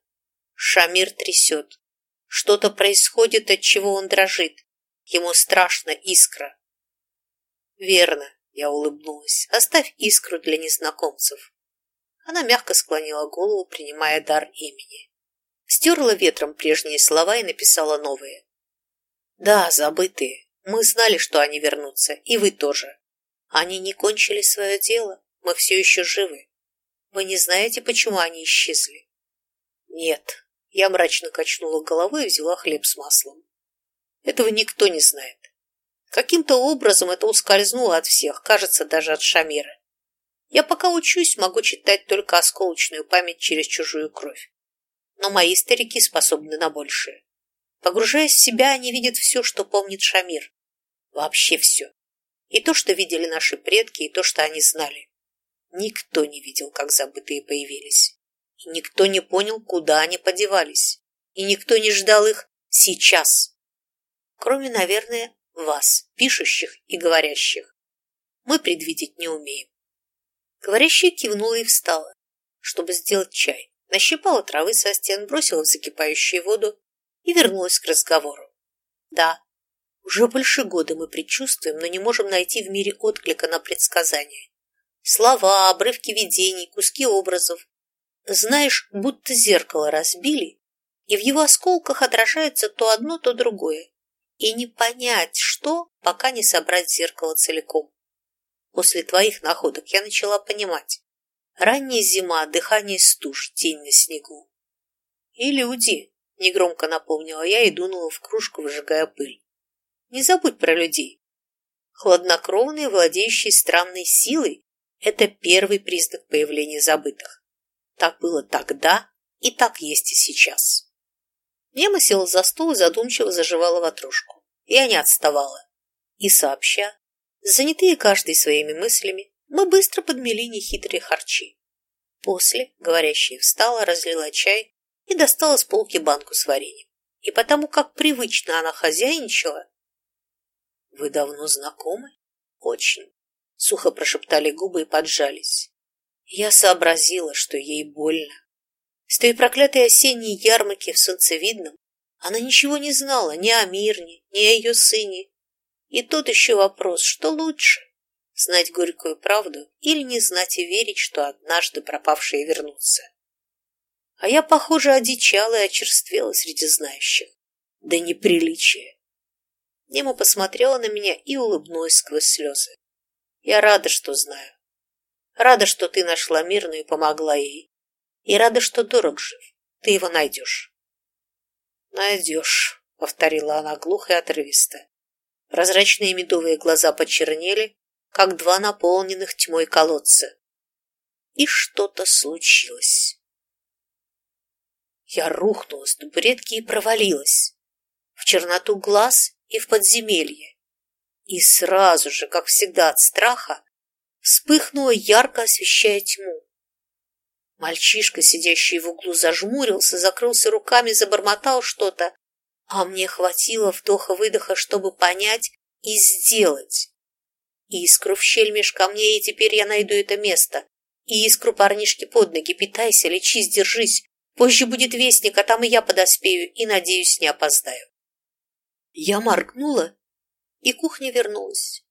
Шамир трясет. Что-то происходит, от чего он дрожит. Ему страшно искра. Верно, я улыбнулась. Оставь искру для незнакомцев. Она мягко склонила голову, принимая дар имени. Стерла ветром прежние слова и написала новые. Да, забытые. Мы знали, что они вернутся, и вы тоже. Они не кончили свое дело, мы все еще живы. Вы не знаете, почему они исчезли? Нет. Я мрачно качнула головой и взяла хлеб с маслом. Этого никто не знает. Каким-то образом это ускользнуло от всех, кажется, даже от Шамира. Я пока учусь, могу читать только осколочную память через чужую кровь. Но мои старики способны на большее. Погружаясь в себя, они видят все, что помнит Шамир. Вообще все. И то, что видели наши предки, и то, что они знали. Никто не видел, как забытые появились. И никто не понял, куда они подевались. И никто не ждал их сейчас. Кроме, наверное, вас, пишущих и говорящих. Мы предвидеть не умеем. Говорящая кивнула и встала, чтобы сделать чай. Нащипала травы со стен, бросила в закипающую воду и вернулась к разговору. Да, уже больше года мы предчувствуем, но не можем найти в мире отклика на предсказания. Слова, обрывки видений, куски образов. Знаешь, будто зеркало разбили, и в его осколках отражается то одно, то другое. И не понять, что, пока не собрать зеркало целиком. После твоих находок я начала понимать. Ранняя зима, дыхание стуж, тень на снегу. И люди, Негромко напомнила я и дунула в кружку, выжигая пыль. Не забудь про людей. Хладнокровные, владеющие странной силой – это первый признак появления забытых. Так было тогда и так есть и сейчас. Нема села за стол и задумчиво заживала ватрушку. Я не отставала. И сообща, занятые каждой своими мыслями, мы быстро подмели нехитрые харчи. После говорящая встала, разлила чай и достала с полки банку с вареньем. и потому, как привычно она хозяйничала. «Вы давно знакомы?» «Очень», — сухо прошептали губы и поджались. Я сообразила, что ей больно. С той проклятой осенней ярмарки в Солнцевидном она ничего не знала ни о Мирне, ни о ее сыне. И тут еще вопрос, что лучше — знать горькую правду или не знать и верить, что однажды пропавшие вернутся. А я, похоже, одичала и очерствела среди знающих. Да неприличие. Нема посмотрела на меня и улыбнулась сквозь слезы. Я рада, что знаю. Рада, что ты нашла мирную и помогла ей. И рада, что дорог жив. Ты его найдешь. Найдешь, повторила она глухо и отрывисто. Прозрачные медовые глаза почернели, как два наполненных тьмой колодца. И что-то случилось. Я рухнула с табуретки и провалилась в черноту глаз и в подземелье. И сразу же, как всегда от страха, вспыхнула ярко освещая тьму. Мальчишка, сидящий в углу, зажмурился, закрылся руками, забормотал что-то, а мне хватило вдоха-выдоха, чтобы понять и сделать. Искру в щель меж камней, и теперь я найду это место. Искру парнишки под ноги, питайся, лечись, держись. Позже будет вестник, а там и я подоспею, и, надеюсь, не опоздаю. Я моргнула, и кухня вернулась.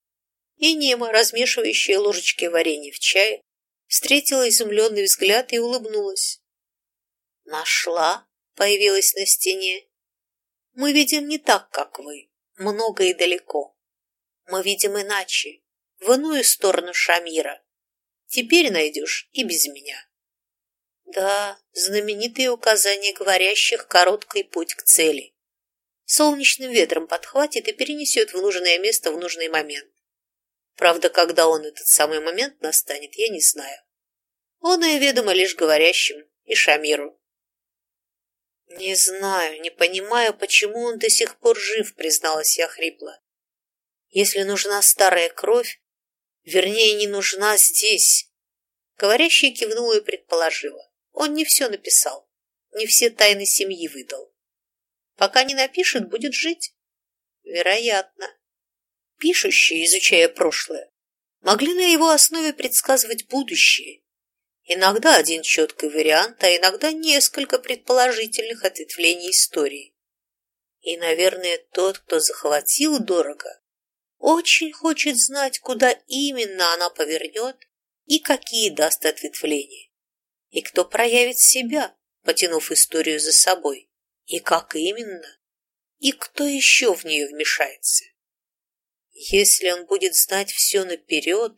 И Нема, размешивающая ложечки варенья в чае, встретила изумленный взгляд и улыбнулась. «Нашла?» — появилась на стене. «Мы видим не так, как вы, много и далеко. Мы видим иначе, в иную сторону Шамира. Теперь найдешь и без меня». Да, знаменитые указания говорящих короткий путь к цели. Солнечным ветром подхватит и перенесет в нужное место в нужный момент. Правда, когда он этот самый момент настанет, я не знаю. Он и ведомо лишь говорящим и Шамиру. «Не знаю, не понимаю, почему он до сих пор жив», — призналась я хрипло. «Если нужна старая кровь, вернее, не нужна здесь». Говорящая кивнула и предположила. Он не все написал, не все тайны семьи выдал. Пока не напишет, будет жить. Вероятно. Пишущие, изучая прошлое, могли на его основе предсказывать будущее. Иногда один четкий вариант, а иногда несколько предположительных ответвлений истории. И, наверное, тот, кто захватил дорого, очень хочет знать, куда именно она повернет и какие даст ответвления. И кто проявит себя, потянув историю за собой, и как именно, и кто еще в нее вмешается. Если он будет знать все наперед,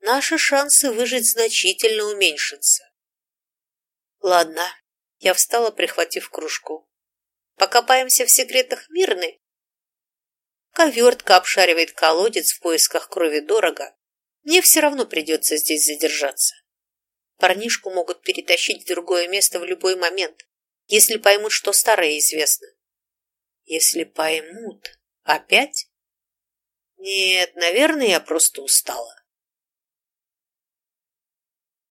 наши шансы выжить значительно уменьшатся. Ладно, я встала, прихватив кружку. Покопаемся в секретах Мирны. Ковертка обшаривает колодец в поисках крови дорого. Мне все равно придется здесь задержаться. Парнишку могут перетащить в другое место в любой момент, если поймут, что старое известно. Если поймут, опять? Нет, наверное, я просто устала.